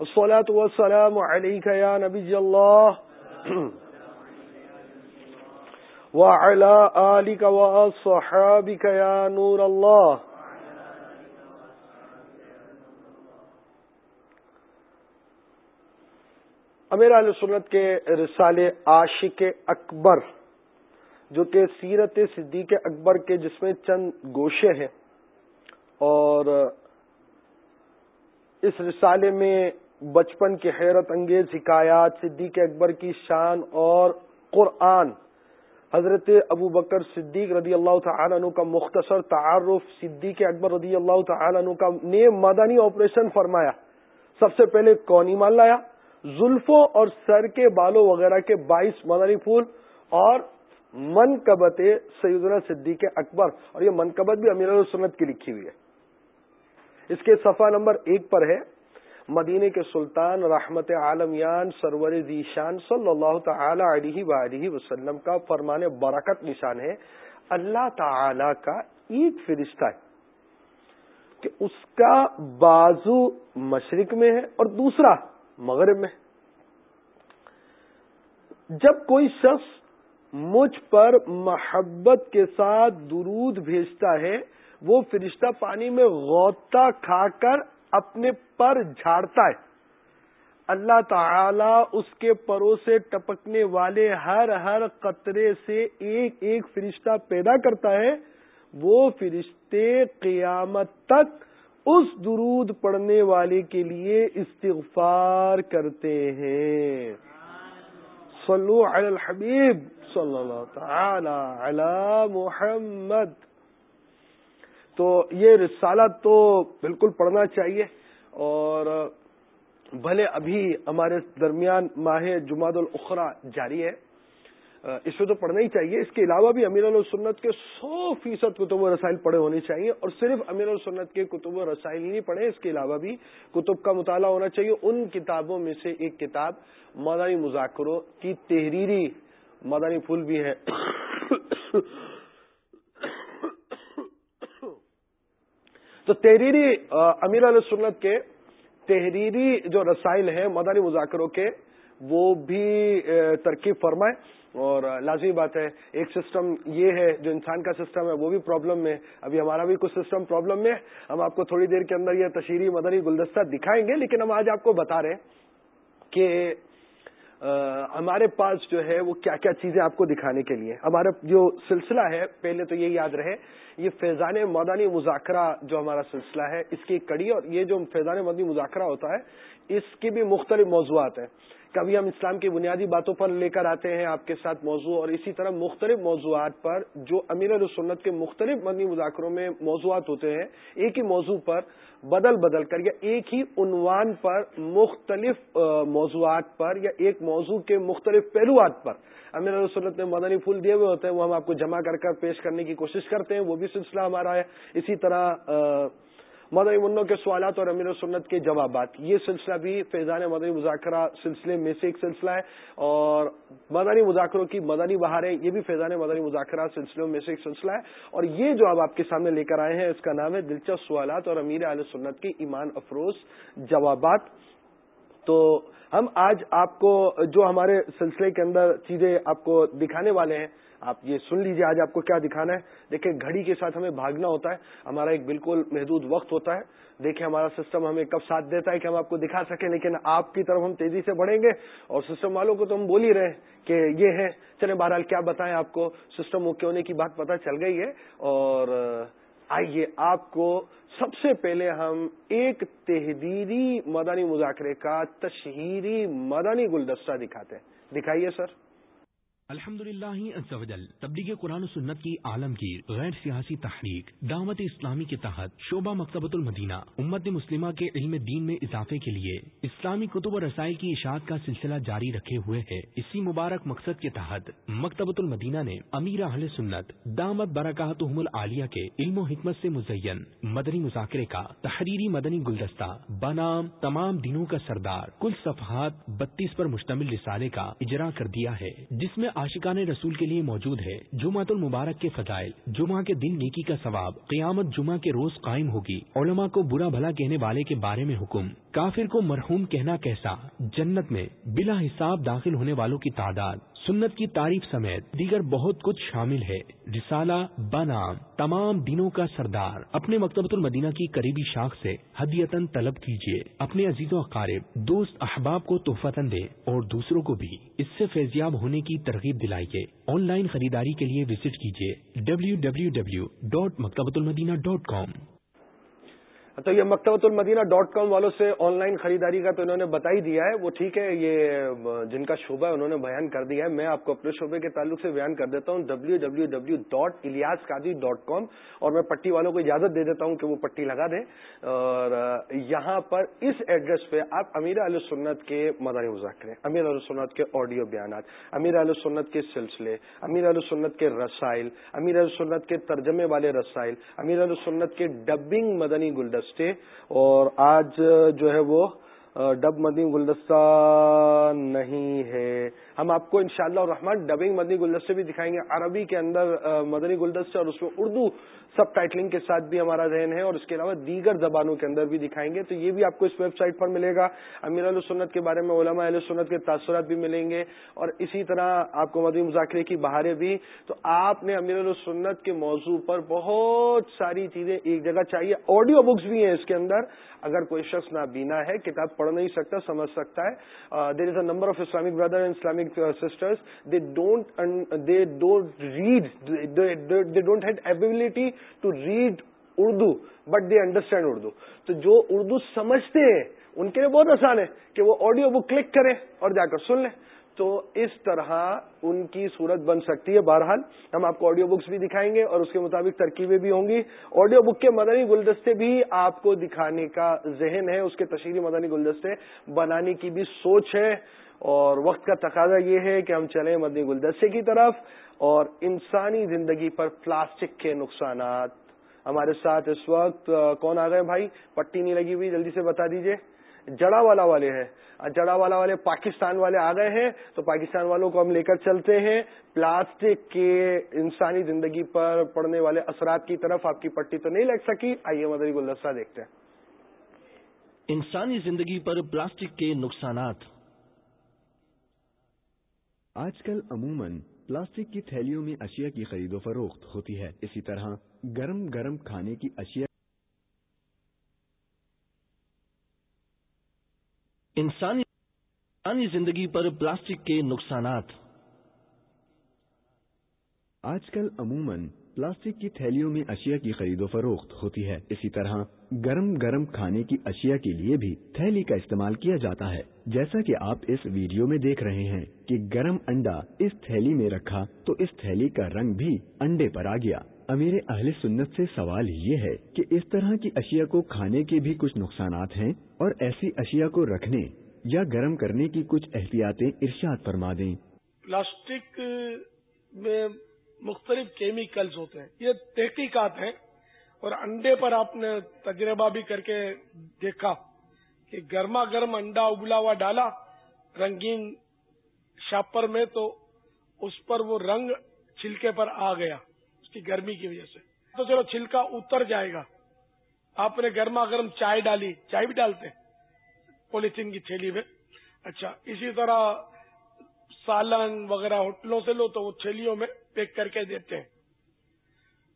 الصلاة والسلام عليك يا نبي الله. وعلى آلك وأصحابك يا نور الله. امیر علیہ سنت کے رسال عاشق اکبر، جو کہ سیرت صدیق اکبر کے جس میں چند گوشے ہیں، اور اس رسالے میں بچپن کی حیرت انگیز حکایات، صدیق اکبر کی شان اور قرآن۔ حضرت ابو بکر صدیق رضی اللہ تعالیٰ عنہ کا مختصر تعارف، صدیق اکبر رضی اللہ تعالیٰ عنہ کا نے مدنی آپریشن فرمایا۔ سب سے پہلے کون ایمان لایا؟ زلفوں اور سر کے بالوں وغیرہ کے بائیس مدنی پھول اور منقبت سیدنا صدیق اکبر۔ اور یہ منقبت بھی امیر السنت کی لکھی ہوئی ہے۔ اس کے صفحہ نمبر ایک پر ہے۔ مدینے کے سلطان رحمت عالمیان سرور ذیشان صلی اللہ تعالی علیہ وآلہ وسلم کا فرمان برکت نشان ہے۔ اللہ تعالی کا ایک فرشتہ ہے کہ اس کا بازو مشرق میں ہے اور دوسرا مغرب میں جب کوئی شخص مجھ پر محبت کے ساتھ درود بھیجتا ہے، وہ فرشتہ پانی میں غوطہ کھا کر اپنے پر جھاڑتا ہے۔ اللہ تعالی اس کے پروں سے ٹپکنے والے ہر ہر قطرے سے ایک ایک فرشتہ پیدا کرتا ہے۔ وہ فرشتے قیامت تک اس درود پڑھنے والے کے لیے استغفار کرتے ہیں۔ صلو علی الحبیب صلی اللہ تعالی علی محمد۔ تو یہ رسالہ تو بالکل پڑھنا چاہیے اور بھلے ابھی ہمارے درمیان ماہ جماعت الاخرا جاری ہے۔ اس میں تو پڑھنا ہی چاہیے۔ اس کے علاوہ بھی امیر السنت کے سو فیصد کتب و رسائل پڑھے ہونے چاہیے اور صرف امیر السنت کے کتب و رسائل ہی نہیں پڑھے، اس کے علاوہ بھی کتب کا مطالعہ ہونا چاہیے۔ ان کتابوں میں سے ایک کتاب مدانی مذاکروں کی تحریری مدانی پھول بھی ہے۔ تو تحریری امیر علیہ سنت کے تحریری جو رسائل ہیں مدانی مذاکروں کے، وہ بھی ترکیب فرمائے۔ اور لازمی بات ہے، ایک سسٹم یہ ہے، جو انسان کا سسٹم ہے، وہ بھی پرابلم میں ابھی ہمارا بھی کچھ سسٹم پرابلم میں ہم آپ کو تھوڑی دیر کے اندر یہ تشہیری مدنی گلدستہ دکھائیں گے، لیکن ہم آج آپ کو بتا رہے ہیں کہ ہمارے پاس جو ہے وہ کیا کیا چیزیں آپ کو دکھانے کے لیے۔ ہمارا جو سلسلہ ہے، پہلے تو یہ یاد رہے، یہ فیضان مدانی مذاکرہ جو ہمارا سلسلہ ہے، اس کی کڑی اور یہ جو فیضان مدنی مذاکرہ ہوتا ہے، اس کی بھی مختلف موضوعات ہیں۔ کبھی ہم اسلام کی بنیادی باتوں پر لے کر آتے ہیں، آپ کے ساتھ موضوع اور اسی طرح مختلف موضوعات پر، جو امیر السنت کے مختلف مدنی مذاکروں میں موضوعات ہوتے ہیں، ایک ہی موضوع پر بدل بدل کر یا ایک ہی عنوان پر مختلف موضوعات پر یا ایک موضوع کے مختلف پہلوات پر امیر السنت نے مدنی پھول دیے ہوئے ہوتے ہیں، وہ ہم آپ کو جمع کر کر پیش کرنے کی کوشش کرتے ہیں، وہ بھی سلسلہ ہمارا ہے۔ اسی طرح مدنی منوں کے سوالات اور امیر سنت کے جوابات۔ یہ سلسلہ بھی فیضان مدنی مذاکرہ سلسلے میں سے ایک سلسلہ ہے اور مدنی مذاکروں کی مدنی بہاریں، یہ بھی فیضان مدنی مذاکرہ سلسلوں میں سے ایک سلسلہ ہے اور یہ جو آپ کے سامنے لے کر آئے ہیں، اس کا نام ہے دلچسپ سوالات اور امیر علیہ سنت کی ایمان افروز جوابات۔ تو ہم آج آپ کو جو ہمارے سلسلے کے اندر چیزیں آپ کو دکھانے والے ہیں آپ یہ سن لیجیے، آج آپ کو کیا دکھانا ہے؟ دیکھیں، گھڑی کے ساتھ ہمیں بھاگنا ہوتا ہے، ہمارا ایک بالکل محدود وقت ہوتا ہے۔ دیکھیں، ہمارا سسٹم ہمیں کب ساتھ دیتا ہے کہ ہم آپ کو دکھا سکیں، لیکن آپ کی طرف ہم تیزی سے بڑھیں گے اور سسٹم والوں کو تو ہم بول ہی رہے کہ یہ ہے چلے بہرحال کیا بتائیں آپ کو؟ سسٹم اوکے ہونے کی بات پتہ چل گئی ہے۔ اور آئیے، آپ کو سب سے پہلے ہم ایک تحریری مدانی مذاکرے کا تشہیری مدانی گلدستہ دکھاتے ہیں۔ دکھائیے سر۔ الحمد للہ تبلیغ قرآن و سنت کی عالمگیر غیر سیاسی تحریک، دعوت اسلامی کے تحت شعبہ مکتبۃ المدینہ، امت مسلمہ کے علم دین میں اضافے کے لیے اسلامی کتب و رسائل کی اشاعت کا سلسلہ جاری رکھے ہوئے ہے اسی مبارک مقصد کے تحت مکتبۃ المدینہ نے امیر اہل سنت، دامت برکات العالیہ کے علم و حکمت سے مزین مدنی مذاکرے کا تحریری مدنی گلدستہ بنام تمام دنوں کا سردار، کل صفحات بتیس پر مشتمل رسالے کا اجرا کر دیا ہے، جس میں عاشقان رسول کے لیے موجود ہے۔ جمعۃ المبارک کے فضائل۔ جمعہ کے دن نیکی کا ثواب۔ قیامت جمعہ کے روز قائم ہوگی۔ علماء کو برا بھلا کہنے والے کے بارے میں حکم۔ کافر کو مرحوم کہنا کیسا؟ جنت میں بلا حساب داخل ہونے والوں کی تعداد۔ سنت کی تعریف سمیت دیگر بہت کچھ شامل ہے۔ رسالہ، بنام، تمام دنوں کا سردار۔ اپنے مکتبۃ المدینہ کی قریبی شاخ سے ہدیتن طلب کیجیے اپنے عزیز و اقارب، دوست احباب کو تحفتن دے اور دوسروں کو بھی۔ اس سے فیضیاب ہونے کی ترغیب دلائیے۔ آن لائن خریداری کے لیے وزٹ کیجیے W W W dot Maktabatul Madina dot com. تو یہ مکتبۃ المدینہ ڈاٹ کام والوں سے آن لائن خریداری کا تو انہوں نے بتا ہی دیا ہے۔ وہ ٹھیک ہے، یہ جن کا شعبہ ہے انہوں نے بیان کر دیا ہے۔ میں آپ کو اپنے شعبے کے تعلق سے بیان کر دیتا ہوں۔ W W W dot Ilyas Qadri dot com اور میں پٹی والوں کو اجازت دے دیتا ہوں کہ وہ پٹی لگا دیں۔ اور یہاں پر اس ایڈریس پہ آپ امیر علیہ سنت کے مدار مذاکرے امیر علیہ سنت کے آڈیو بیانات، امیر علیہ سنت کے سلسلے، امیر علیہ سنت کے رسائل، امیر علیہ سنت کے ترجمے والے رسائل، امیر علیہ سنت کے ڈبنگ مدنی گلدس تھرسڈے اور آج جو ہے وہ ڈب مدی گلدستہ نہیں ہے۔ ہم آپ کو انشاءاللہ شاء رحمان ڈبنگ مدنی گلدستے بھی دکھائیں گے، عربی کے اندر مدنی گلدستے اور اس میں اردو سب ٹائٹلنگ کے ساتھ بھی ہمارا ذہن ہے اور اس کے علاوہ دیگر زبانوں کے اندر بھی دکھائیں گے، تو یہ بھی آپ کو اس ویب سائٹ پر ملے گا۔ امیر السنت کے بارے میں علماء اہل سنت کے تاثرات بھی ملیں گے اور اسی طرح آپ کو مدنی مذاکرے کی بہاریں بھی۔ تو آپ نے امیر السنت کے موضوع پر بہت ساری چیزیں ایک جگہ چاہیے۔ آڈیو بکس بھی ہیں اس کے اندر۔ اگر کوئی شخص نہ بینا ہے، کتاب پڑھ نہیں سکتا، سمجھ سکتا ہے۔ There is a number of Islamic brother and Islamic and sisters they don't they don't read they don't had ability to read Urdu but they understand Urdu تو جو اردو سمجھتے ہیں، ان کے لیے بہت آسان ہے کہ وہ آڈیو بک کلک کریں اور جا کر سن لیں۔ تو اس طرح ان کی صورت بن سکتی ہے۔ بہرحال، ہم آپ کو آڈیو بکس بھی دکھائیں گے اور اس کے مطابق ترکیبیں بھی ہوں گی۔ آڈیو بک کے مدنی گلدستے بھی آپ کو دکھانے کا ذہن ہے، اس کے تشہیری مدنی گلدستے بنانے کی بھی سوچ ہے۔ اور وقت کا تقاضا یہ ہے کہ ہم چلیں مدنی گلدسے کی طرف اور انسانی زندگی پر پلاسٹک کے نقصانات۔ ہمارے ساتھ اس وقت کون آ گئے بھائی؟ پٹی نہیں لگی ہوئی، جلدی سے بتا دیجیے۔ جڑا والا والے ہیں۔ جڑا والا والے پاکستان والے آ گئے ہیں، تو پاکستان والوں کو ہم لے کر چلتے ہیں۔ پلاسٹک کے انسانی زندگی پر پڑنے والے اثرات کی طرف آپ کی پٹی تو نہیں لگ سکی۔ آئیے مدنی گلدستہ دیکھتے ہیں۔ انسانی زندگی پر پلاسٹک کے نقصانات۔ آج کل عموماً پلاسٹک کی تھیلیوں میں اشیاء کی خرید و فروخت ہوتی ہے۔ اسی طرح گرم گرم کھانے کی اشیاء انسانی زندگی پر پلاسٹک کے نقصانات آج کل عموماً پلاسٹک کی تھیلیوں میں اشیاء کی خرید و فروخت ہوتی ہے۔ اسی طرح گرم گرم کھانے کی اشیاء کے لیے بھی تھیلی کا استعمال کیا جاتا ہے۔ جیسا کہ آپ اس ویڈیو میں دیکھ رہے ہیں کہ گرم انڈا اس تھیلی میں رکھا تو اس تھیلی کا رنگ بھی انڈے پر آ گیا۔ امیر اہل سنت سے سوال یہ ہے کہ اس طرح کی اشیاء کو کھانے کے بھی کچھ نقصانات ہیں اور ایسی اشیاء کو رکھنے یا گرم کرنے کی کچھ احتیاطیں ارشاد فرما دیں۔ پلاسٹک میں مختلف کیمیکلز ہوتے ہیں، یہ تحقیقات ہیں۔ اور انڈے پر آپ نے تجربہ بھی کر کے دیکھا کہ گرما گرم انڈا ابلا ہوا ڈالا، رنگین شاپر میں تو اس پر وہ رنگ چھلکے پر آ گیا، اس کی گرمی کی وجہ سے۔ تو چلو چھلکا اتر جائے گا۔ آپ نے گرما گرم چائے ڈالی، چائے بھی ڈالتے پولیتھین کی تھیلی میں۔ اچھا اسی طرح سالن وغیرہ ہوٹلوں سے لو تو وہ تھیلیوں میں پیک کر کے دیتے ہیں۔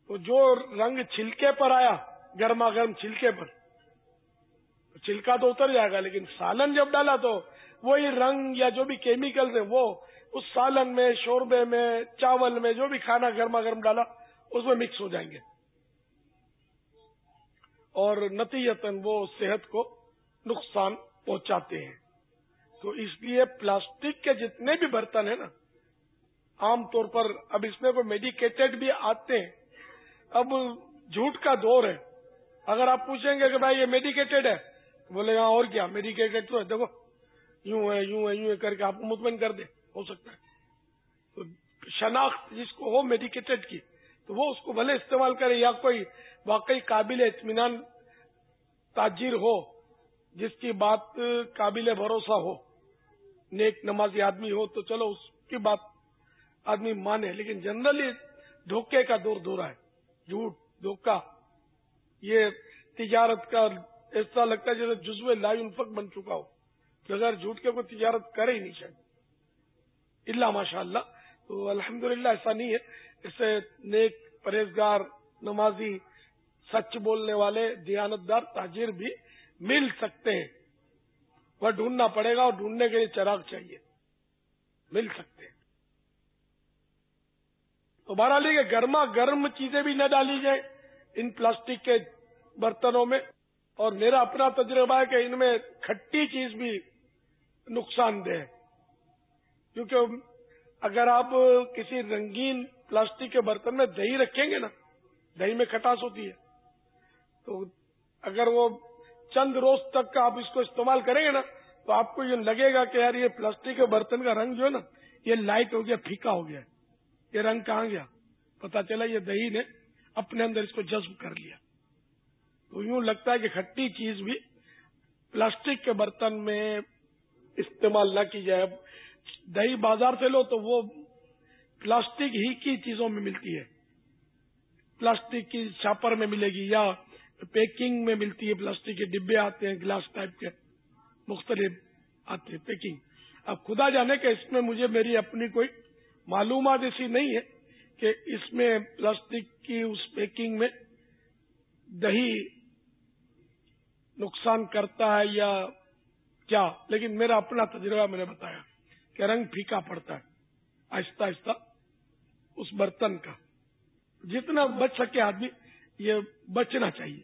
تو جو رنگ چھلکے پر آیا گرما گرم چھلکے پر، چھلکا تو اتر جائے گا، لیکن سالن جب ڈالا تو وہی رنگ یا جو بھی کیمیکلز ہیں، وہ اس سالن میں، شوربے میں، چاول میں، جو بھی کھانا گرما گرم ڈالا، اس میں مکس ہو جائیں گے۔ اور نتیجن وہ صحت کو نقصان پہنچاتے ہیں۔ تو اس لیے پلاسٹک کے جتنے بھی برتن ہیں نا عام طور پر اب اس میں کوئی میڈیکیٹڈ بھی آتے ہیں، اب جھوٹ کا دور ہے۔ اگر آپ پوچھیں گے کہ بھائی یہ میڈیکیٹڈ ہے، بولے گا اور کیا؟ میڈیکیٹڈ تو ہے۔ دیکھو، یوں ہے یوں ہے یوں ہے کر کے آپ کو مطمئن کر دے ہو سکتا ہے۔ تو شناخت جس کو ہو میڈیکیٹڈ کی، تو وہ اس کو بھلے استعمال کرے، یا کوئی واقعی قابل اطمینان تاجر ہو، جس کی بات قابل بھروسہ ہو، نیک نمازی آدمی ہو، تو چلو اس کی بات آدمی مانے، لیکن جنرلی دھوکے کا دور دورا ہے جھوٹ، دھوکا، یہ تجارت کا ایسا لگتا ہے جیسے جزو لا انفق بن چکا ہو، کہ اگر جھوٹ کے کوئی تجارت کرے ہی نہیں شاید۔ اللہ ماشاء اللہ تو الحمدللہ ایسا نہیں ہے۔ اس سے نیک پرہیزگار، نمازی، سچ بولنے والے، دیانتدار، تاجر بھی مل سکتے ہیں۔ وہ ڈھونڈنا پڑے گا اور ڈھونڈنے کے لیے چراغ چاہیے۔ مل سکتے ہیں۔ تو بہرحال کہ گرما گرم چیزیں بھی نہ ڈالی جائیں ان پلاسٹک کے برتنوں میں اور میرا اپنا تجربہ ہے کہ ان میں کھٹی چیز بھی نقصان دہ ہے۔ کیونکہ اگر آپ کسی رنگین پلاسٹک کے برتن میں دہی رکھیں گے نا، دہی میں کھٹاس ہوتی ہے۔ تو اگر وہ چند روز تک آپ اس کو استعمال کریں گے نا، تو آپ کو یہ لگے گا کہ یار یہ پلاسٹک کے برتن کا رنگ جو ہے نا، یہ لائٹ ہو گیا، پھیکا ہو گیا یہ رنگ کہاں گیا؟ پتا چلا یہ دہی نے اپنے اندر اس کو جذب کر لیا۔ تو یوں لگتا ہے کہ کھٹی چیز بھی پلاسٹک کے برتن میں استعمال نہ کی جائے۔ اب دہی بازار سے لو تو وہ پلاسٹک ہی کی چیزوں میں ملتی ہے۔ پلاسٹک کی چھاپر میں ملے گی یا پیکنگ میں ملتی ہے۔ پلاسٹک کے ڈبے آتے ہیں، گلاس ٹائپ کے مختلف آتے ہیں، پیکنگ۔ اب خدا جانے کہ اس میں مجھے میری اپنی کوئی معلومات ایسی نہیں ہے کہ اس میں پلاسٹک کی اس پیکنگ میں دہی نقصان کرتا ہے یا کیا؟ لیکن میرا اپنا تجربہ میں نے بتایا کہ رنگ پھیکا پڑتا ہے، آہستہ آہستہ اس برتن کا۔ جتنا بچ سکے آدمی، یہ بچنا چاہیے۔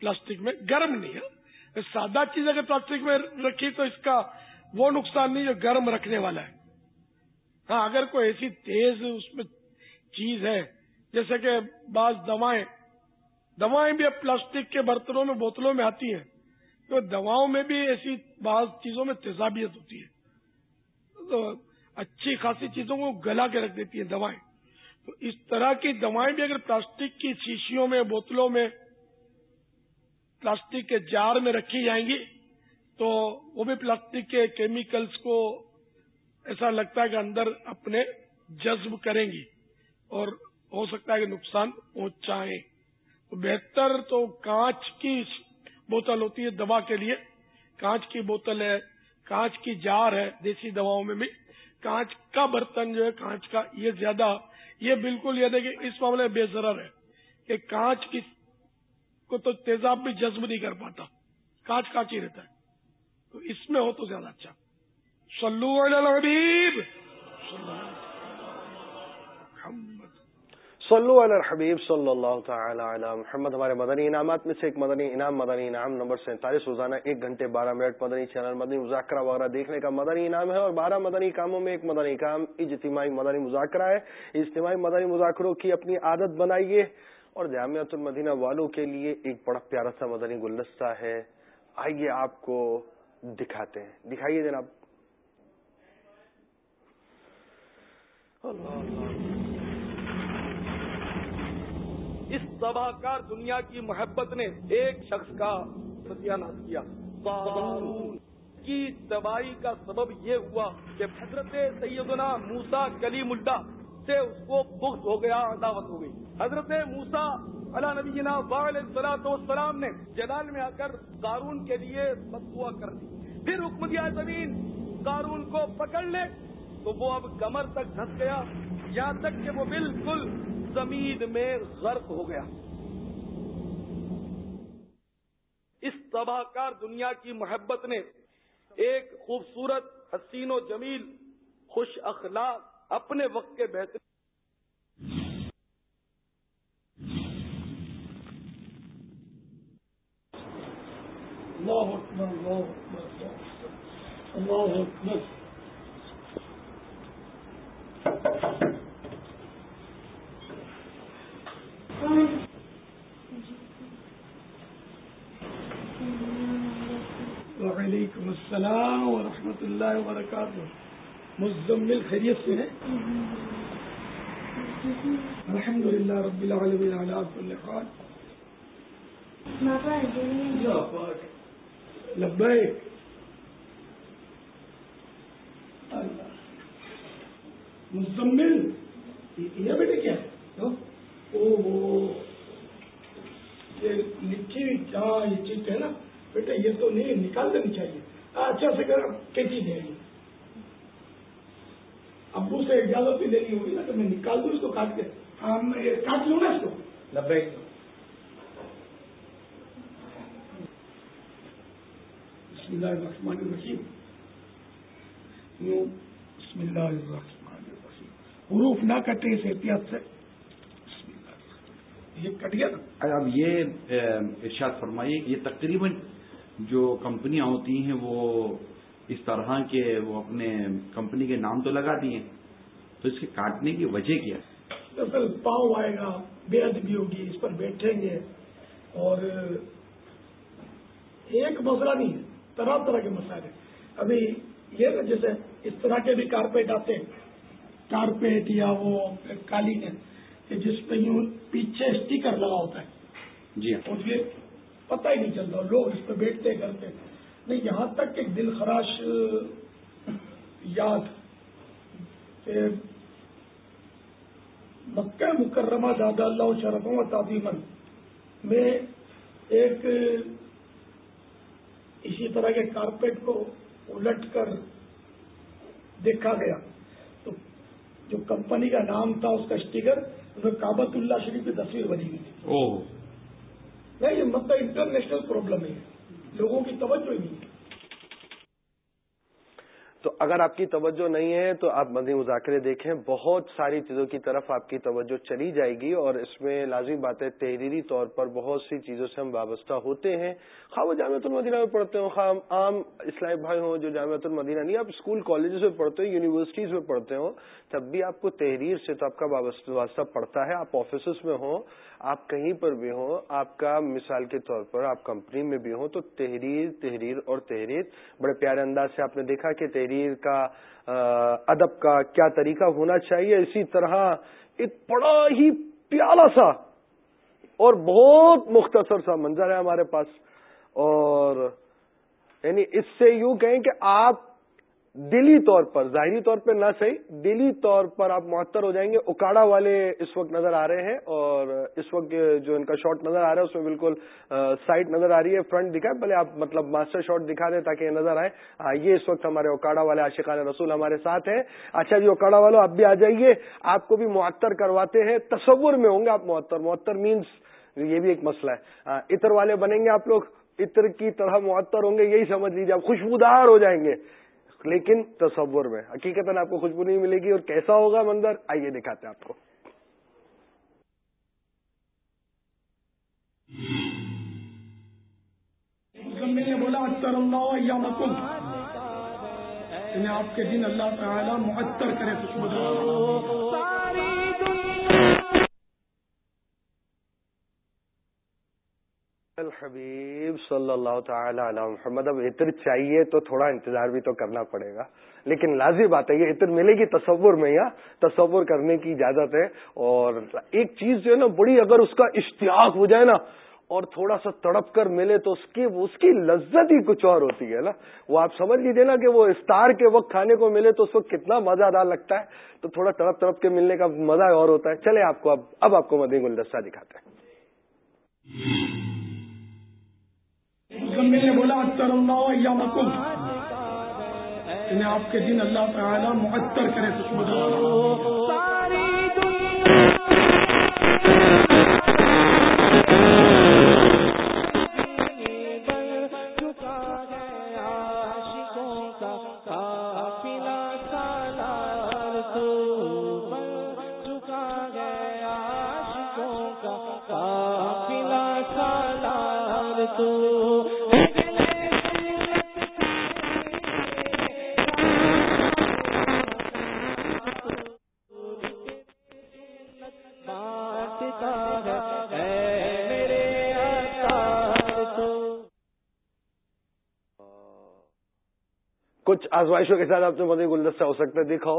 پلاسٹک میں گرم نہیں ہے۔ سادہ چیز اگر پلاسٹک میں رکھی تو اس کا وہ نقصان نہیں جو گرم رکھنے والا ہے۔ ہاں اگر کوئی ایسی تیز اس میں چیز ہے، جیسے کہ بعض دوائیں دوائیں بھی اب پلاسٹک کے برتنوں میں، بوتلوں میں آتی ہیں، تو دواؤں میں بھی ایسی بعض چیزوں میں تیزابیت ہوتی ہے۔ تو اچھی خاصی چیزوں کو گلا کے رکھ دیتی ہیں دوائیں۔ تو اس طرح کی دوائیں بھی اگر پلاسٹک کی شیشیوں میں، بوتلوں میں، پلاسٹک کے جار میں رکھی جائیں گی، تو وہ بھی پلاسٹک کے کیمیکلز کو ایسا لگتا ہے کہ اندر اپنے جذب کریں گی اور ہو سکتا ہے کہ نقصان پہنچائیں۔ تو بہتر تو کانچ کی بوتل ہوتی ہے دوا کے لیے۔ کانچ کی بوتل ہے، کانچ کی جار ہے دیسی دواؤں میں بھی۔ کانچ کا برتن جو ہے، کانچ کا یہ زیادہ، یہ بالکل یہ دیکھیں، اس معاملے میں بے ضرر ہے کہ کانچ کی کو تو تیزاب بھی جذب نہیں کر پاتا۔ کانچ کانچ ہی رہتا ہے۔ تو اس میں ہو تو زیادہ اچھا۔ سلو الحبیب صلو علی الحبیب صلی اللہ تعالی علی محمد. ہمارے مدنی انعامات میں سے ایک مدنی انعام مدنی انعام نمبر سینتالیس، روزانہ ایک گھنٹے بارہ منٹ مدنی چینل، مدنی مذاکرہ وغیرہ دیکھنے کا مدنی انعام ہے اور بارہ مدنی کاموں میں ایک مدنی کام، اجتماعی مدنی مذاکرہ ہے۔ اجتماعی مدنی مذاکروں کی اپنی عادت بنائیے اور جامعت المدینہ والوں کے لیے ایک بڑا پیارا سا مدنی گلدستہ ہے۔ آئیے آپ کو دکھاتے ہیں۔ دکھائیے جناب۔ اس تباہ کار دنیا کی محبت نے ایک شخص کا ستیہ ناش کیا۔ کی تباہی کا سبب یہ ہوا کہ حضرت سیدنا موسا کلی ملٹا سے اس کو بغض ہو گیا عداوت ہو گئی۔ حضرت موسا علا نبی جناب والسلام نے جلال میں آ کر قارون کے لیے بدعا کر دی۔ پھر حکم دیا زمین قارون کو پکڑ لے۔ تو وہ اب کمر تک دھس گیا، یہاں تک کہ وہ بالکل زمین میں غرق ہو گیا۔ اس تباہ کار دنیا کی محبت نے ایک خوبصورت حسین و جمیل، خوش اخلاق اپنے وقت کے بہترین اللہ اکبر، اللہ اکبر وعلیکم السلام ورحمۃ اللہ وبرکاتہ۔ مزمل خیریت سے ہے الحمد للہ رب العالمین علی لبیک۔ اللہ۔ مزمل یہ بیٹے کیا یہ لکھی جہاں یہ چیز ہے نا بیٹا یہ تو نہیں نکال دینی چاہیے۔ اچھا سے کر کیسی دے گی؟ ابو سے اجازت بھی لینی ہوگی نا تو میں نکال دوں اس کو کاٹ کے۔ ہاں میں کاٹ لوں نا اس کو۔ نبے بسم اللہ الرحمن الرحیم۔ بسم اللہ الرحمن الرحیم۔ حروف نہ کٹے اس احتیاط سے یہ کٹ گیا نا اب یہ ارشاد فرمائیے یہ تقریباً جو کمپنیاں ہوتی ہیں وہ اس طرح کے وہ اپنے کمپنی کے نام تو لگا دیے تو اس کے کاٹنے کی وجہ کیا دراصل پاؤ آئے گا بے ادبی ہوگی اس پر بیٹھیں گے اور ایک مسئلہ نہیں ہے طرح طرح کے مسائل ہیں۔ ابھی یہ جیسے اس طرح کے بھی کارپیٹ آتے ہیں کارپیٹ یا وہ قالین ہے کہ جس پہ یوں پیچھے اسٹیکر لگا ہوتا ہے۔ جی اور یہ پتہ ہی نہیں چلتا لوگ اس پہ بیٹھتے کرتے نہیں یہاں تک کہ دل خراش یاد کہ مکہ مکرمہ زیادہ اللہ شرفوں و تعظیمن میں ایک اسی طرح کے کارپیٹ کو الٹ کر دیکھا گیا۔ تو جو کمپنی کا نام تھا اس کا اسٹیکر اس میں کابت اللہ شریف کی تصویر بنی ہوئی نہیں یہ مطلب انٹرنیشنل پرابلم ہے۔ لوگوں کی توجہ ہی نہیں۔ ہے تو اگر آپ کی توجہ نہیں ہے تو آپ مدنی مذاکرے دیکھیں۔ بہت ساری چیزوں کی طرف آپ کی توجہ چلی جائے گی اور اس میں لازمی بات ہے تحریری طور پر بہت سی چیزوں سے ہم وابستہ ہوتے ہیں۔ خواہ وہ جامعۃ المدینہ میں پڑھتے ہوں، خواہ عام اسلامی بھائی ہوں جو جامعۃ المدینہ نہیں، آپ اسکول، کالجز میں پڑھتے ہوں، یونیورسٹیز میں پڑھتے ہوں، تب بھی آپ کو تحریر سے تو آپ کا وابستہ پڑتا ہے۔ آپ آفیسز میں ہوں آپ کہیں پر بھی ہوں، آپ کا مثال کے طور پر آپ کمپنی میں بھی ہوں، تو تحریر تحریر اور تحریر بڑے پیارے انداز سے آپ نے دیکھا کہ تحریر کا ادب کا کیا طریقہ ہونا چاہیے، اسی طرح ایک بڑا ہی پیارا سا اور بہت مختصر سا منظر ہے ہمارے پاس۔ اور یعنی اس سے یوں کہیں کہ آپ دلی طور پر ظاہری طور پہ نہ صحیح، دلی طور پر آپ معطر ہو جائیں گے، اکاڑا والے اس وقت نظر آ رہے ہیں اور اس وقت جو ان کا شاٹ نظر آ رہا ہے، اس میں بالکل سائٹ نظر آ رہی ہے، فرنٹ دکھا ہے، بھلے آپ مطلب ماسٹر شاٹ دکھا دیں تاکہ یہ نظر آئے۔ یہ اس وقت ہمارے اکاڑا والے عاشقان رسول ہمارے ساتھ ہیں۔ اچھا جی اکاڑا والوں آپ بھی آ جائیے۔ آپ کو بھی معطر کرواتے ہیں۔ تصور میں ہوں گے آپ معطر۔ معطر مینس یہ بھی ایک مسئلہ ہے۔ عطر والے بنیں گے آپ لوگ۔ عطر کی طرح معطر ہوں گے، یہی سمجھ لیجیے آپ خوشبودار ہو جائیں گے۔ لیکن تصور میں حقیقت آپ کو خوشبو نہیں ملے گی اور کیسا ہوگا منظر؟ آئیے دکھاتے ہیں آپ کو۔ نے بولا اختر اللہ یا مکم انہیں آپ کے دن اللہ تعالیٰ معطر کرے خوشبو الحبیب صلی اللہ تعالی علی محمد، اب عطر چاہیے تو تھوڑا انتظار بھی تو کرنا پڑے گا۔ لیکن لازمی بات ہے، یہ عطر ملے گی تصور میں، یا تصور کرنے کی اجازت ہے۔ اور ایک چیز جو ہے نا، بڑی اگر اس کا اشتیاق ہو جائے نا، اور تھوڑا سا تڑپ کر ملے تو اس کی اس کی لذت ہی کچھ اور ہوتی ہے نا۔ وہ آپ سمجھ لیجیے نا کہ وہ افطار کے وقت کھانے کو ملے تو اس وقت کتنا مزہ دار لگتا ہے۔ تو تھوڑا تڑپ تڑپ کے ملنے کا مزہ اور ہوتا ہے۔ چلے آپ کو اب اب آپ کو مدین گلدستہ دکھاتے ہیں۔ نے بولا اختر اللہ یا مکم انہیں آپ کے دن اللہ تعالیٰ معطر کرے خوشبو کچھ آزمائشوں کے ساتھ آپ سے مدنی گلدستہ ہو سکتا ہے دیکھو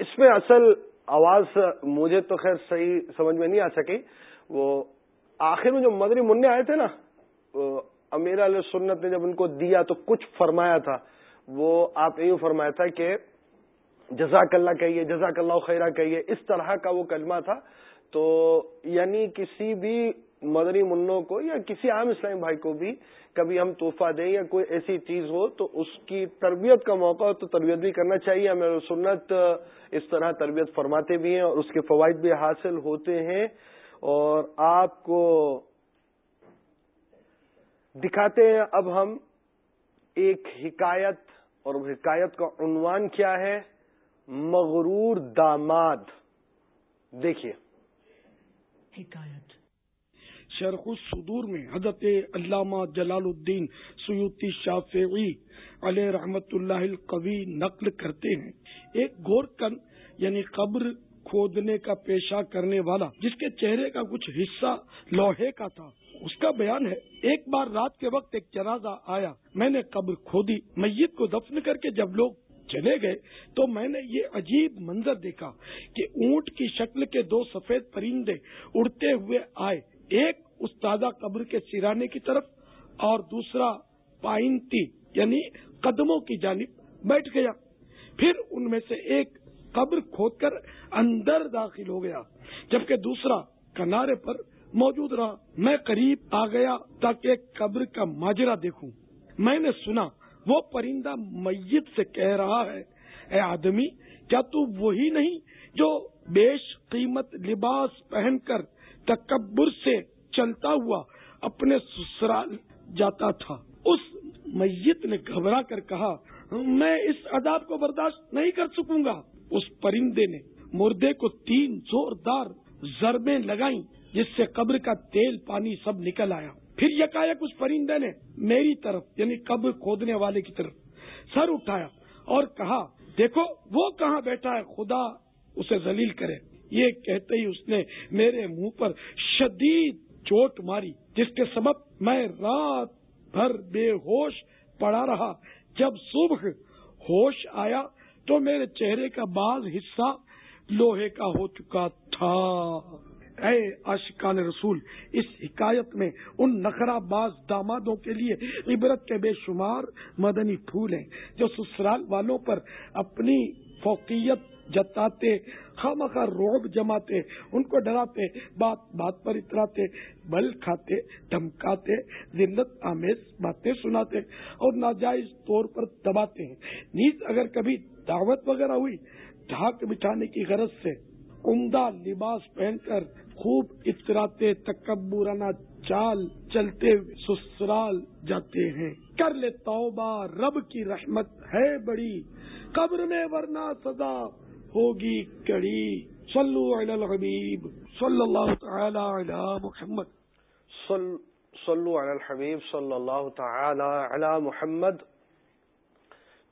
اس میں اصل آواز مجھے تو خیر صحیح سمجھ میں نہیں آ سکی۔ وہ آخر میں جو مدنی منع آئے تھے نا امیر علیہ سنت نے جب ان کو دیا تو کچھ فرمایا تھا۔ وہ آپ نے یوں فرمایا تھا کہ جزاک اللہ کہیے، جزاک اللہ خیرہ کہیے، اس طرح کا وہ کلمہ تھا۔ تو یعنی کسی بھی مدنی منوں کو یا کسی عام اسلامی بھائی کو بھی کبھی ہم تحفہ دیں یا کوئی ایسی چیز ہو تو اس کی تربیت کا موقع ہو تو تربیت بھی کرنا چاہیے۔ ہمیں سنت اس طرح تربیت فرماتے بھی ہیں اور اس کے فوائد بھی حاصل ہوتے ہیں۔ اور آپ کو دکھاتے ہیں اب ہم ایک حکایت اور حکایت کا عنوان کیا ہے؟ مغرور داماد۔ دیکھیے۔ حکایت۔ شرخ الصدور میں حضرت علامہ جلال الدین سیوتی شافعی علیہ رحمت اللہ القوی نقل کرتے ہیں۔ ایک گور کن یعنی قبر کھودنے کا پیشہ کرنے والا، جس کے چہرے کا کچھ حصہ لوہے کا تھا۔ اس کا بیان ہے، ایک بار رات کے وقت ایک جنازہ آیا، میں نے قبر کھودی۔ میت کو دفن کر کے جب لوگ چلے گئے، تو میں نے یہ عجیب منظر دیکھا کہ اونٹ کی شکل کے دو سفید پرندے اڑتے ہوئے آئے۔ ایک تازہ قبر کے سرانے کی طرف اور دوسرا پائنتی یعنی قدموں کی جانب بیٹھ گیا۔ پھر ان میں سے ایک قبر کھود کر اندر داخل ہو گیا، جبکہ دوسرا کنارے پر موجود رہا۔ میں قریب آ گیا تاکہ قبر کا ماجرا دیکھوں۔ میں نے سنا، وہ پرندہ میت سے کہہ رہا ہے، اے آدمی، کیا تو وہی نہیں جو بیش قیمت لباس پہن کر تکبر سے چلتا ہوا اپنے سسرال جاتا تھا۔ اس میت نے گھبرا کر کہا، میں اس عذاب کو برداشت نہیں کر سکوں گا۔ اس پرندے نے مردے کو تین زوردار ضربیں لگائیں، جس سے قبر کا تیل پانی سب نکل آیا۔ پھر یکایک اس پرندے نے میری طرف یعنی قبر کھودنے والے کی طرف، سر اٹھایا اور کہا، دیکھو، وہ کہاں بیٹھا ہے؟ خدا اسے ذلیل کرے۔ یہ کہتے ہی اس نے میرے منہ پر شدید چوٹ ماری، جس کے سبب میں رات بھر بے ہوش پڑا رہا۔ جب صبح ہوش آیا تو میرے چہرے کا بعض حصہ لوہے کا ہو چکا تھا۔ اے عاشقان رسول، اس حکایت میں ان نخرا باز دامادوں کے لیے عبرت کے بے شمار مدنی پھول ہیں جو سسرال والوں پر اپنی فوقیت جتاتے خام خا روب جماتے، ان کو ڈراتے، بات بات پر اتراتے، بل کھاتے، دھمکاتے، ذلت، آمیز باتیں سناتے اور ناجائز طور پر دباتے ہیں۔ نیز اگر کبھی دعوت وغیرہ ہوئی، ڈھاک بٹھانے کی غرض سے عمدہ لباس پہن کر خوب اتراتے تکبورانہ چال چلتے سسرال جاتے ہیں۔ کر لے توبہ، رب کی رحمت ہے بڑی، قبر میں ورنہ سزا ہوگی کڑی۔ صلو علی الحبیب، صلی اللہ تعالی علی محمد۔ صلو علی الحبیب، صلی اللہ تعالی علی محمد۔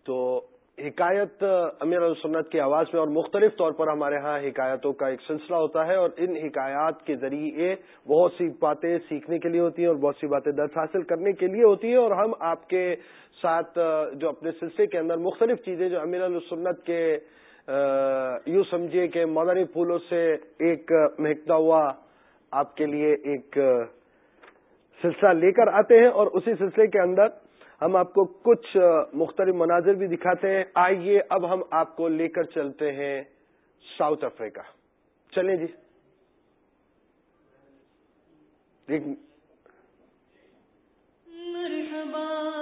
تو حکایت امیر السنت کی آواز میں اور مختلف طور پر ہمارے ہاں حکایتوں کا ایک سلسلہ ہوتا ہے اور ان حکایات کے ذریعے بہت سی باتیں سیکھنے کے لیے ہوتی ہیں اور بہت سی باتیں درس حاصل کرنے کے لیے ہوتی ہیں اور ہم آپ کے ساتھ جو اپنے سلسلے کے اندر مختلف چیزیں جو امیر السنت کے یوں سمجھیے کہ مادانی پھولوں سے ایک مہکتا ہوا آپ کے لیے ایک سلسلہ لے کر آتے ہیں اور اسی سلسلے کے اندر ہم آپ کو کچھ مختلف مناظر بھی دکھاتے ہیں۔ آئیے اب ہم آپ کو لے کر چلتے ہیں ساؤتھ افریقہ۔ چلیں جی۔ مرحبا۔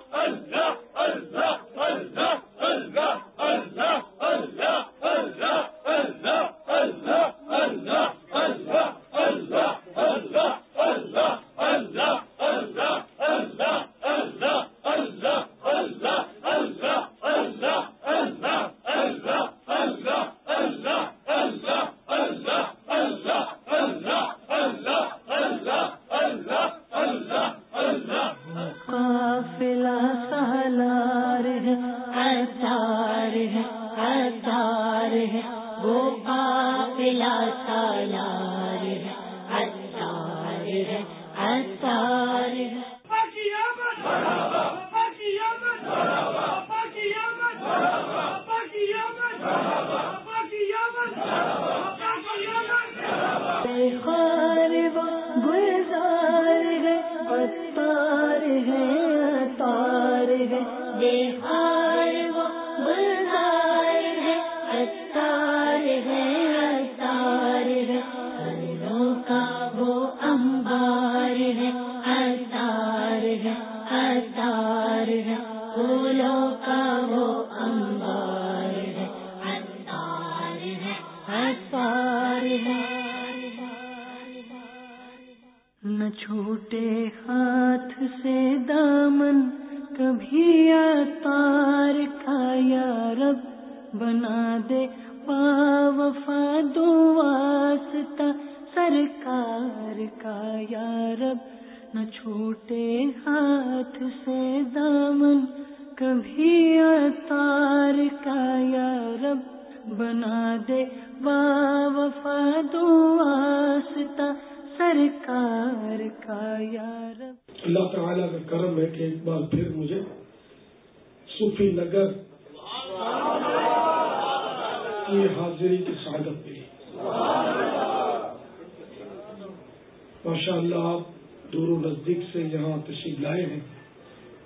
دور و نزدیک سے یہاں تشریف لائے ہیں۔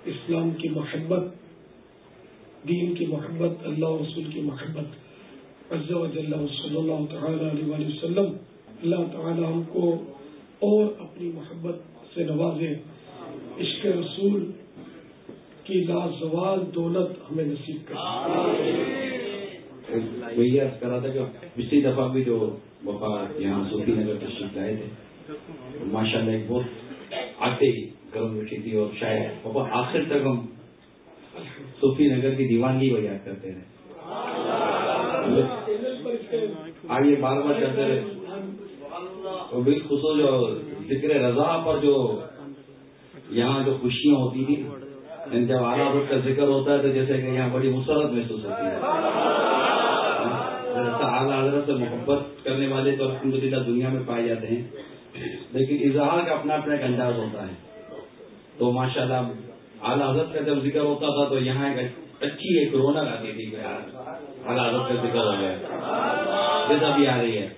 اسلام کی محبت، دین کی محبت، اللہ رسول کی محبت۔ عز و جل صلی اللہ تعالی علیہ وآلہ وسلم۔ اللہ تعالی ہم کو اور اپنی محبت سے نوازے۔ عشق رسول کی لازوال دولت ہمیں نصیب وہی کرا تھا کہ پچھلی دفعہ بھی جو وفا یہاں صوفی نگر تشریف لائے تھے۔ ماشاء اللہ ایک بہت آتے ہی گرم میٹھی تھی اور شاید وفا آخر تک ہم صوفی نگر کی دیوانگی کو یاد کرتے رہے۔ آگے بار بار چلتے رہے۔ بالخصوص جو ذکر رضا پر جو یہاں جو خوشیاں ہوتی تھی یعنی جب اعلیٰ حضرت کا ذکر ہوتا ہے تو جیسے کہ یہاں بڑی مسرت محسوس ہوتی ہے۔ اعلیٰ حضرت سے محبت کرنے والے تو الحمد للہ دنیا میں پائے جاتے ہیں۔ لیکن اظہار کا اپنا اپنا ایک انداز ہوتا ہے۔ تو ماشاء اللہ اعلیٰ حضرت کا جب ذکر ہوتا تھا تو یہاں ایک اچھی ایک رونق آتی تھی۔ اعلیٰ حضرت کا ذکر ہو گیا۔ جیسا بھی آ رہی ہے۔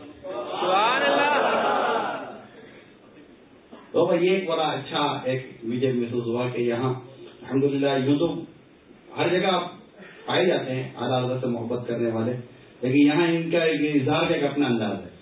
تو بھائی یہ ایک بڑا اچھا ایک وجے محسوس ہوا کہ یہاں الحمد للہ یوں تو ہر جگہ پائے جاتے ہیں اعلیٰ حضرت سے محبت کرنے والے۔ لیکن یہاں ان کا ایک اظہار کا ایک اپنا انداز ہے۔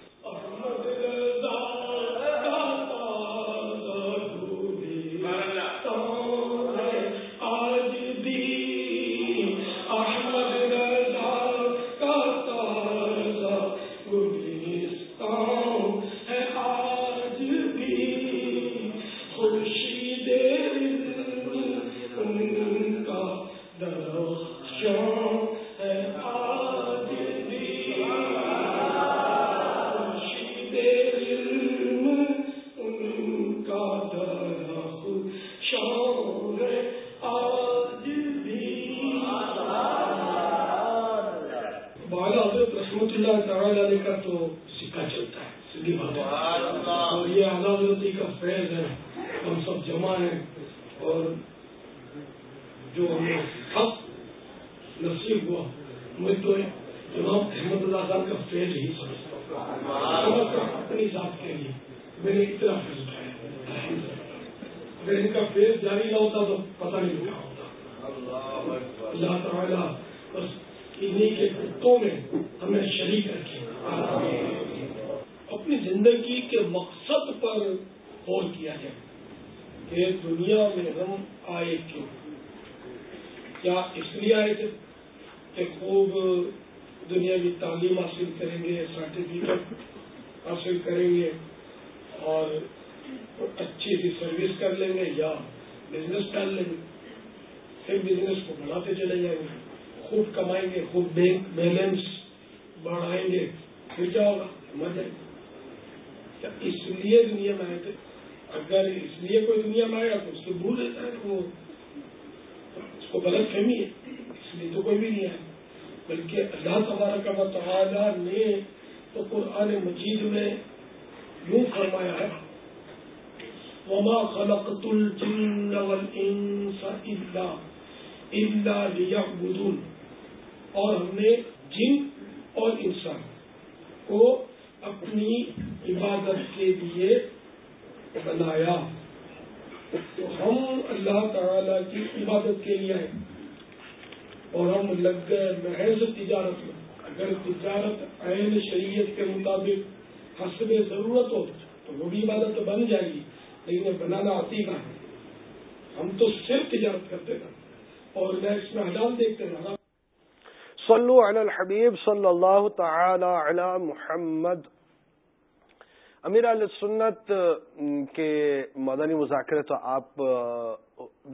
انہیں کے خطوں میں ہمیں شریک رکھے اپنی زندگی کے مقصد پر غور کیا جائے کہ دنیا میں ہم آئے کیوں؟ کیا اس لیے آئے تھے کہ خوب دنیا کی تعلیم حاصل کریں گے سرٹیفکیٹ حاصل کریں گے اور اچھی سی سروس کر لیں گے یا بزنس کر لیں گے۔ پھر بزنس کو بڑھاتے چلے جائیں گے۔ خود کمائیں گے، خود بیلنس بڑھائیں گے پھر کیا ہوگا اس لیے دنیا میں آئے تھے۔ اگر اس لیے کوئی دنیا میں آئے گا تو اس کو بھول دیتا ہے وہ اس کو غلط فہمی ہے۔ اس لیے تو کوئی بھی نہیں آیا۔ بلکہ اللہ تبارک کا تعالی نے تو قرآن مجید میں یوں فرمایا ہے، وما خلقت الجن والانس الا الا ليعبدون۔ اور ہم نے جن اور انسان کو اپنی عبادت کے لیے بنایا۔ تو ہم اللہ تعالی کی عبادت کے لیے آئے۔ اور ہم لگ گئے محض تجارت میں۔ اگر تجارت عین شریعت کے مطابق حسب ضرورت ہو، تو وہ بھی عبادت بن جائے گی، لیکن بنانا آتی کہاں ہم تو صرف تجارت کرتے تھے اور میں اس میں حلال دیکھتے تھے علی الحبیب صلی اللہ تعالی علی محمد. امیر علیہ سنت کے مدنی مذاکرے تو آپ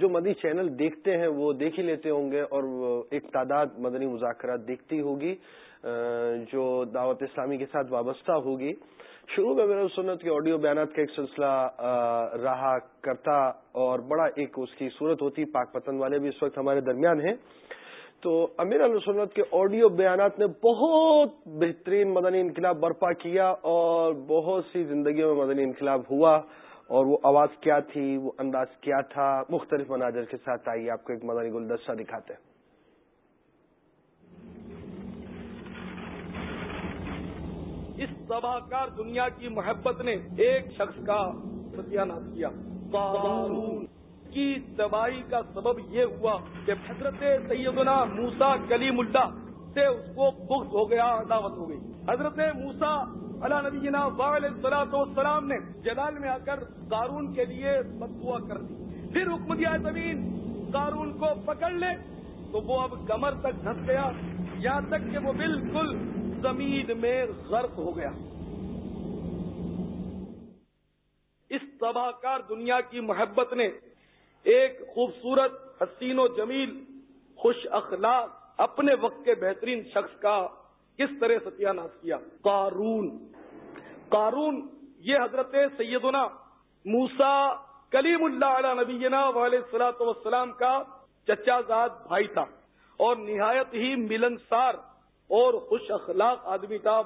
جو مدنی چینل دیکھتے ہیں وہ دیکھ ہی لیتے ہوں گے اور ایک تعداد مدنی مذاکرات دیکھتی ہوگی جو دعوت اسلامی کے ساتھ وابستہ ہوگی۔ شروع میں امیر سنت کے آڈیو بیانات کا ایک سلسلہ رہا کرتا اور بڑا ایک اس کی صورت ہوتی، پاک پتن والے بھی اس وقت ہمارے درمیان ہیں۔ تو امیر سنت کے آڈیو بیانات نے بہت بہترین مدنی انقلاب برپا کیا اور بہت سی زندگیوں میں مدنی انقلاب ہوا اور وہ آواز کیا تھی، وہ انداز کیا تھا؟ مختلف مناظر کے ساتھ آئیے، آپ کو ایک مدنی گلدستہ دکھاتے ہیں۔ اس تباہ کار دنیا کی محبت نے ایک شخص کا ستیہ ناش کیا کی تباہی کا سبب یہ ہوا کہ حضرت سیدنا موسا کلیم اللہ سے اس کو بخت ہو گیا، عداوت ہو گئی۔ حضرت موسا اللہ نبی سلاۃ والسلام نے جلال میں آ کر قارون کے لیے بدوا کر دی۔ پھر حکم دیا زمین قارون کو پکڑ لے تو وہ اب کمر تک دھس گیا۔ یہاں تک کہ وہ بالکل زمین میں غرق ہو گیا۔ اس تباہ کار دنیا کی محبت نے ایک خوبصورت حسین و جمیل، خوش اخلاق، اپنے وقت کے بہترین شخص کا کس طرح ستیہ ناش کیا؟ قارون۔ قارون یہ حضرت سیدنا موسا کلیم اللہ علیہ نبینا علیہ السلاۃ وسلام کا چچا زاد بھائی تھا۔ اور نہایت ہی ملنسار اور خوش اخلاق آدمی تھا۔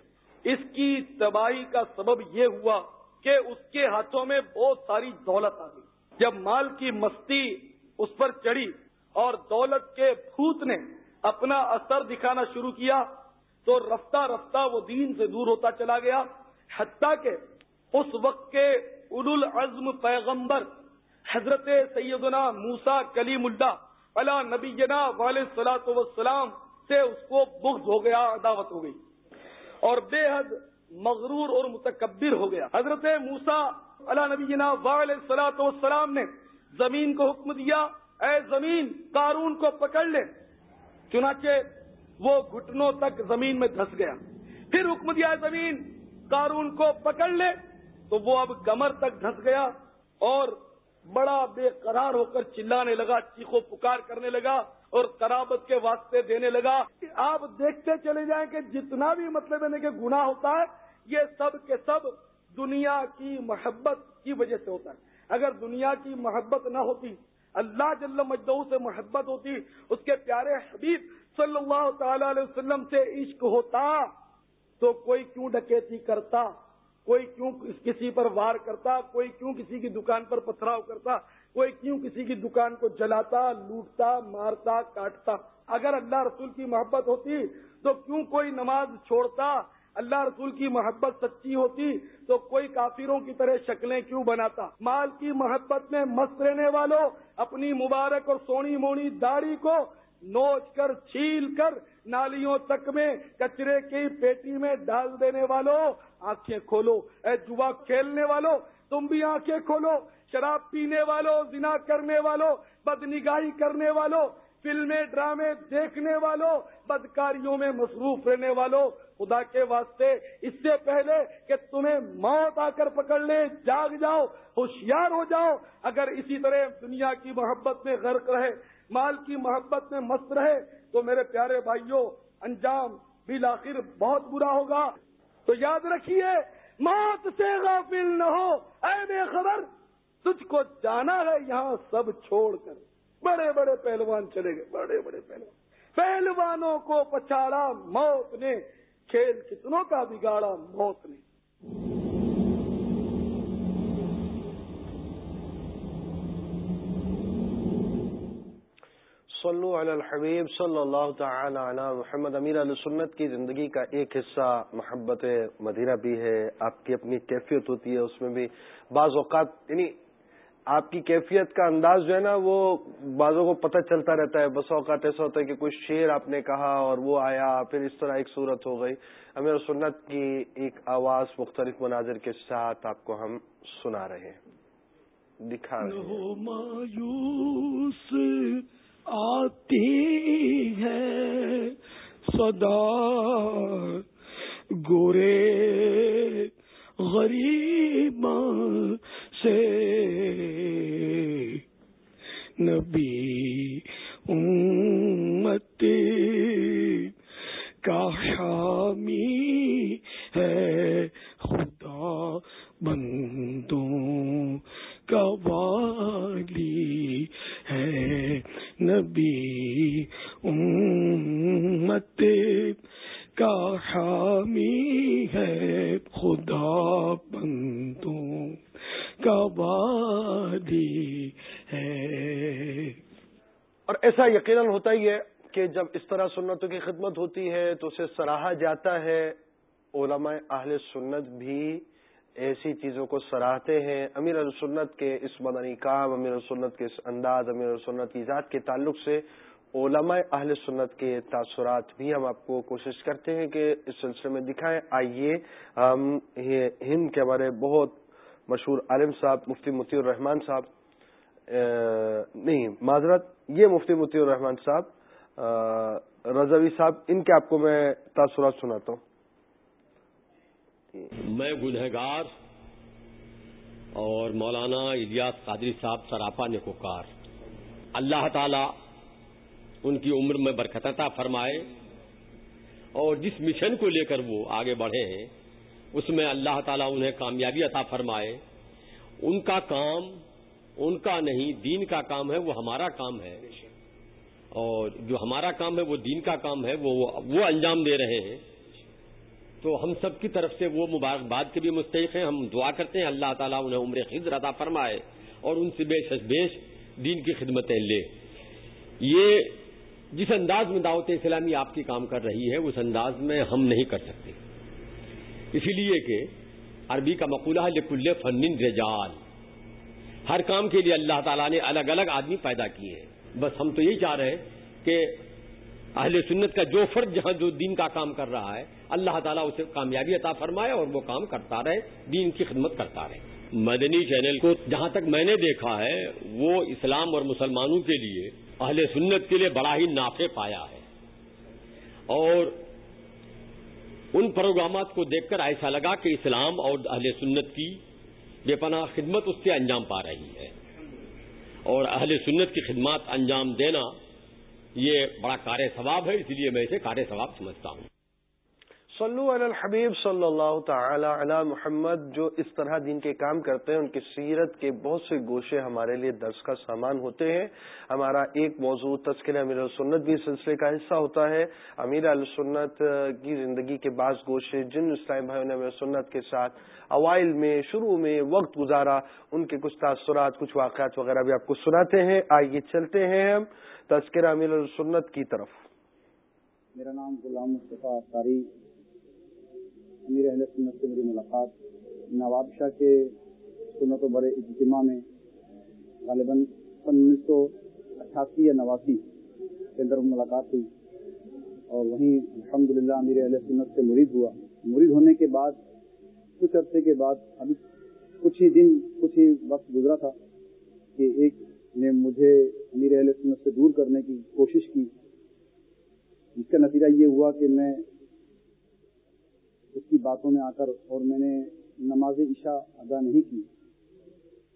اس کی تباہی کا سبب یہ ہوا کہ اس کے ہاتھوں میں بہت ساری دولت آ گئی۔ جب مال کی مستی اس پر چڑھی اور دولت کے بھوت نے اپنا اثر دکھانا شروع کیا، تو رفتہ رفتہ وہ دین سے دور ہوتا چلا گیا۔ حتیٰ کہ اس وقت کے ال العزم پیغمبر حضرت سیدنا موسا کلیم اللہ علا نبی جنا والد سلاۃ وسلام سے اس کو بغض ہو گیا، عداوت ہو گئی اور بے حد مغرور اور متکبر ہو گیا۔ حضرت موسا اللہ نبی جناب سلاۃ والسلام نے زمین کو حکم دیا، اے زمین، قارون کو پکڑ لے۔ چنانچہ وہ گھٹنوں تک زمین میں دھس گیا۔ پھر حکم دیا زمین، قارون کو پکڑ لے۔ تو وہ اب کمر تک دھس گیا اور بڑا بے قرار ہو کر چلانے لگا چیخو پکار کرنے لگا اور قرابت کے واسطے دینے لگا۔ آپ دیکھتے چلے جائیں کہ جتنا بھی مطلب ہے کہ گناہ ہوتا ہے، یہ سب کے سب دنیا کی محبت کی وجہ سے ہوتا ہے۔ اگر دنیا کی محبت نہ ہوتی، اللہ جل مجدو سے محبت ہوتی، اس کے پیارے حبیب صلی اللہ تعالی علیہ وسلم سے عشق ہوتا، تو کوئی کیوں ڈکیتی کرتا؟ کوئی کیوں کسی پر وار کرتا؟ کوئی کیوں کسی کی دکان پر پتھراؤ کرتا؟ کوئی کیوں کسی کی دکان کو جلاتا، لوٹتا، مارتا، کاٹتا؟ اگر اللہ رسول کی محبت ہوتی، تو کیوں کوئی نماز چھوڑتا؟ اللہ رسول کی محبت سچی ہوتی تو کوئی کافروں کی طرح شکلیں کیوں بناتا؟ مال کی محبت میں مست رہنے والوں اپنی مبارک اور سونی مونی داڑھی کو نوچ کر، چھیل کر نالیوں تک میں، کچرے کی پیٹی میں ڈال دینے والوں، آنکھیں کھولو۔ اے جوا کھیلنے والوں، تم بھی آنکھیں کھولو۔ شراب پینے والوں، زنا کرنے والوں، بدنگاہی کرنے والوں فلمیں، ڈرامے دیکھنے والوں، بدکاریوں میں مصروف رہنے والوں، خدا کے واسطے اس سے پہلے کہ تمہیں موت آ کر پکڑ لے جاگ جاؤ، ہوشیار ہو جاؤ۔ اگر اسی طرح دنیا کی محبت میں غرق رہے، مال کی محبت میں مست رہے، تو میرے پیارے بھائیوں، انجام بالآخر بہت برا ہوگا۔ تو یاد رکھیے، موت سے غافل نہ ہو۔ اے بے خبر، تجھ کو جانا ہے یہاں سب چھوڑ کر۔ بڑے بڑے پہلوان چلے گئے، بڑے بڑے پہلوان۔ پہلوانوں کو پچھاڑا، موت نے۔ کھیل کتنوں کا بگاڑا، موت نے۔ صلو علی الحبیب، صلی اللہ تعالی علی محمد۔ امیر علیہ سنت کی زندگی کا ایک حصہ محبت مدینہ بھی ہے، آپ کی اپنی کیفیت ہوتی ہے، اس میں بھی بعض اوقات یعنی آپ کی کیفیت کا انداز جو ہے نا، وہ بعضوں کو پتہ چلتا رہتا ہے۔ بس اوقات ایسا ہوتا ہے کہ کوئی شعر آپ نے کہا اور وہ آیا، پھر اس طرح ایک صورت ہو گئی۔ امیر سنت کی ایک آواز مختلف مناظر کے ساتھ آپ کو ہم سنا رہے ہیں۔ دکھا مایوس آتی ہے، صدا گورے غریب جب اس طرح سنتوں کی خدمت ہوتی ہے تو اسے سراہا جاتا ہے۔ علماء اہل سنت بھی ایسی چیزوں کو سراہتے ہیں۔ امیر السنت کے اس مدنی کام، امیر السنت کے اس انداز، امیر السنت کی ذات کے تعلق سے علماء اہل سنت کے تاثرات بھی ہم آپ کو کوشش کرتے ہیں کہ اس سلسلے میں دکھائیں۔ آئیے ہم ہند کے ہمارے بہت مشہور عالم صاحب، مفتی متی الرحمان صاحب نہیں، معذرت، یہ مفتی متی الرحمان صاحب رضوی صاحب، ان کے آپ کو میں تاثرات سناتا ہوں۔ میں گنہگار اور مولانا الیاس قادری صاحب سراپا نکوکار اللہ تعالی ان کی عمر میں برکتتا فرمائے اور جس مشن کو لے کر وہ آگے بڑھے ہیں، اس میں اللہ تعالیٰ انہیں کامیابی عطا فرمائے۔ ان کا کام، ان کا نہیں، دین کا کام ہے، وہ ہمارا کام ہے۔ اور جو ہمارا کام ہے، وہ دین کا کام ہے، وہ وہ انجام دے رہے ہیں۔ تو ہم سب کی طرف سے وہ مبارکباد کے بھی مستحق ہیں۔ ہم دعا کرتے ہیں، اللہ تعالیٰ انہیں عمر خضر عطا فرمائے اور ان سے بے شش بیش دین کی خدمتیں لے۔ یہ جس انداز میں دعوت اسلامی آپ کی کام کر رہی ہے، اس انداز میں ہم نہیں کر سکتے۔ اسی لیے کہ عربی کا مقولہ ہے، لکل فن رجال۔ ہر کام کے لیے اللہ تعالیٰ نے الگ الگ آدمی پیدا کیے ہیں۔ بس ہم تو یہی چاہ رہے ہیں کہ اہل سنت کا جو فرد جہاں جو دین کا کام کر رہا ہے، اللہ تعالیٰ اسے کامیابی عطا فرمائے اور وہ کام کرتا رہے، دین کی خدمت کرتا رہے۔ مدنی چینل کو جہاں تک میں نے دیکھا ہے، وہ اسلام اور مسلمانوں کے لیے اہل سنت کے لیے بڑا ہی نافع پایا ہے۔ اور ان پروگرامات کو دیکھ کر ایسا لگا کہ اسلام اور اہل سنت کی بے پناہ خدمت اس سے انجام پا رہی ہے۔ اور اہل سنت کی خدمات انجام دینا یہ بڑا کار ثواب ہے اس لیے میں اسے کار ثواب سمجھتا ہوں۔ صلو علی الحبیب صلی اللہ تعالی علی محمد، جو اس طرح دین کے کام کرتے ہیں، ان کی سیرت کے بہت سے گوشے ہمارے لیے درس کا سامان ہوتے ہیں۔ ہمارا ایک موضوع تذکر امیر السنت بھی سلسلے کا حصہ ہوتا ہے۔ امیر السنت کی زندگی کے بعض گوشے جن اسلام بھائی نے امیر سنت کے ساتھ اوائل میں، شروع میں، وقت گزارا، ان کے کچھ تاثرات، کچھ واقعات وغیرہ بھی آپ کو سناتے ہیں۔ آئیے چلتے ہیں ہم تذکر امیر السنت کی طرف۔ میرا نام غلام مصطفیٰ امیر اہل سنت سے میری ملاقات۔ نواب شاہ کے سنت و بڑے اجتماع میں غالباً سن انیس سو اٹھاسی یا نواسی کے اندر ملاقات ہوئی اور وہیں الحمد للہ امیر اہل سنت سے مرید ہوا۔ مرید ہونے کے بعد، کچھ عرصے کے بعد، ابھی کچھ ہی دن، کچھ ہی وقت گزرا تھا کہ ایک نے مجھے امیر اہل سنت سے دور کرنے کی کوشش کی۔ جس کا نتیجہ یہ ہوا کہ میں اس کی باتوں میں آ کر اور میں نے نماز عشاء ادا نہیں کی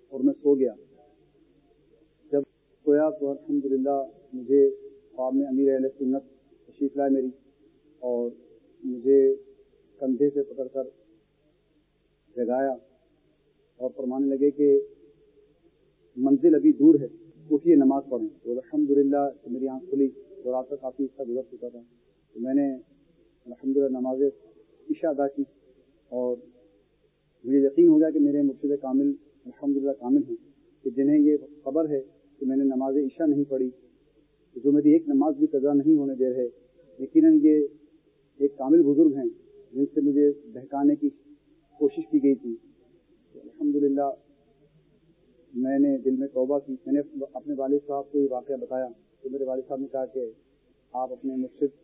اور میں سو گیا۔ جب سویا تو الحمد للہ مجھے خواب میں امیر اہل سنت تشریف لائے میری اور مجھے کندھے سے پکڑ کر جگایا اور فرمانے لگے کہ منزل ابھی دور ہے، اٹھیے نماز پڑھیں۔ تو الحمد للہ میری آنکھ کھلی اور آپ کا کافی حصہ گزر چکا تھا۔ تو میں نے الحمد للہ نماز عشاء ادا کی اور مجھے یقین ہو گیا کہ میرے مرشد کامل الحمد للہ کامل ہیں کہ جنہیں یہ خبر ہے کہ میں نے نماز عشاء نہیں پڑھی، جو میری ایک نماز بھی قضا نہیں ہونے دے رہے، یقیناً یہ ایک کامل بزرگ ہیں جن سے مجھے بہکانے کی کوشش کی گئی تھی۔ الحمد للہ میں نے دل میں توبہ کی۔ میں نے اپنے والد صاحب کو یہ واقعہ بتایا تو میرے والد صاحب نے کہا کہ آپ اپنے مرشد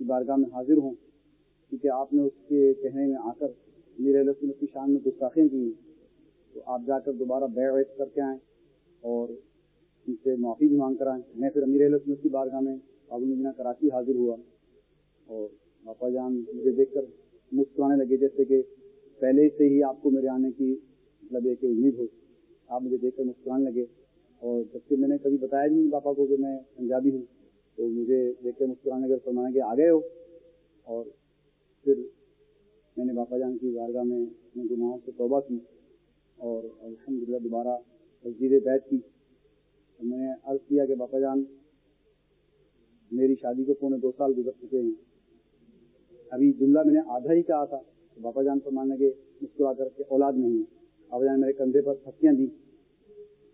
کی بارگاہ میں حاضر ہوں۔ کیونکہ آپ نے اس کے کہنے میں آ کر میرے رسمت کی شان میں گستاخیں کی تو آپ جا کر دوبارہ بیع ویٹ کر کے آئیں اور ان سے معافی بھی مانگ کر آئیں۔ میں پھر امیر رسمت کی بارگاہ میں بابو مدینہ کراچی حاضر ہوا اور باپا جان مجھے دیکھ کر مسکرانے لگے جیسے کہ پہلے سے ہی آپ کو میرے آنے کی مطلب ایک امید ہو۔ آپ مجھے دیکھ کر مسکرانے لگے اور جبکہ میں نے کبھی بتایا نہیں پاپا کو کہ میں پنجابی ہوں، تو مجھے دیکھ کر مسکرانے لگے فرمایا کہ آ گئے ہو اور باپا جان کی وارگاہ میں اپنے گناہوں سے توبہ کی اور الحمد للہ دوبارہ تصویر بیت کی۔ میں نے عرض کیا کہ باپا جان، میری شادی کو پونے دو سال گزر چکے ہیں۔ ابھی جملہ میں نے آدھا ہی کہا تھا باپا جان کو ماننے کے مسکرا کر کے اولاد نہیں ہے باپا جان میرے کندھے پر پھکیاں دی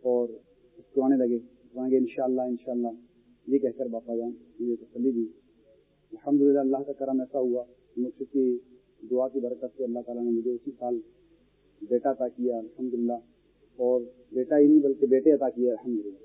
اور مسکرانے لگے کہ ان شاء اللہ ان شاء اللہ یہ کہہ کر باپا جان مجھے تسلی دی۔ الحمد للہ اللہ کا کرم ایسا ہوا۔ مجھ کی دعا کی برکت سے اللہ تعالیٰ نے مجھے اسی سال بیٹا عطا کیا الحمد للہ اور بیٹا ہی نہیں بلکہ بیٹے عطا کیا الحمد للہ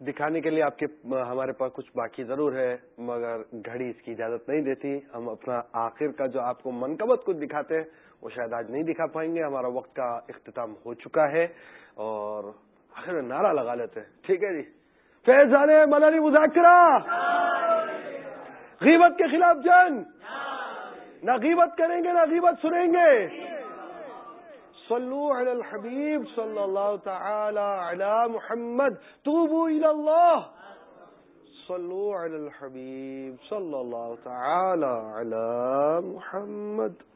دکھانے کے لیے آپ کے ہمارے پاس کچھ باقی ضرور ہے مگر گھڑی اس کی اجازت نہیں دیتی۔ ہم اپنا آخر کا جو آپ کو منقبت کچھ دکھاتے ہیں وہ شاید آج نہیں دکھا پائیں گے۔ ہمارا وقت کا اختتام ہو چکا ہے اور آخر میں نعرہ لگا لیتے ہیں۔ ٹھیک ہے جی۔ فیضان مدنی مذاکرہ! غیبت کے خلاف جنگ! نہ غیبت کریں گے، نہ غیبت سنیں گے۔ صلو علی الحبیب صلی اللہ تعالی علی محمد، توبو الی اللہ۔ صلو علی الحبیب صلی اللہ تعالی علی محمد۔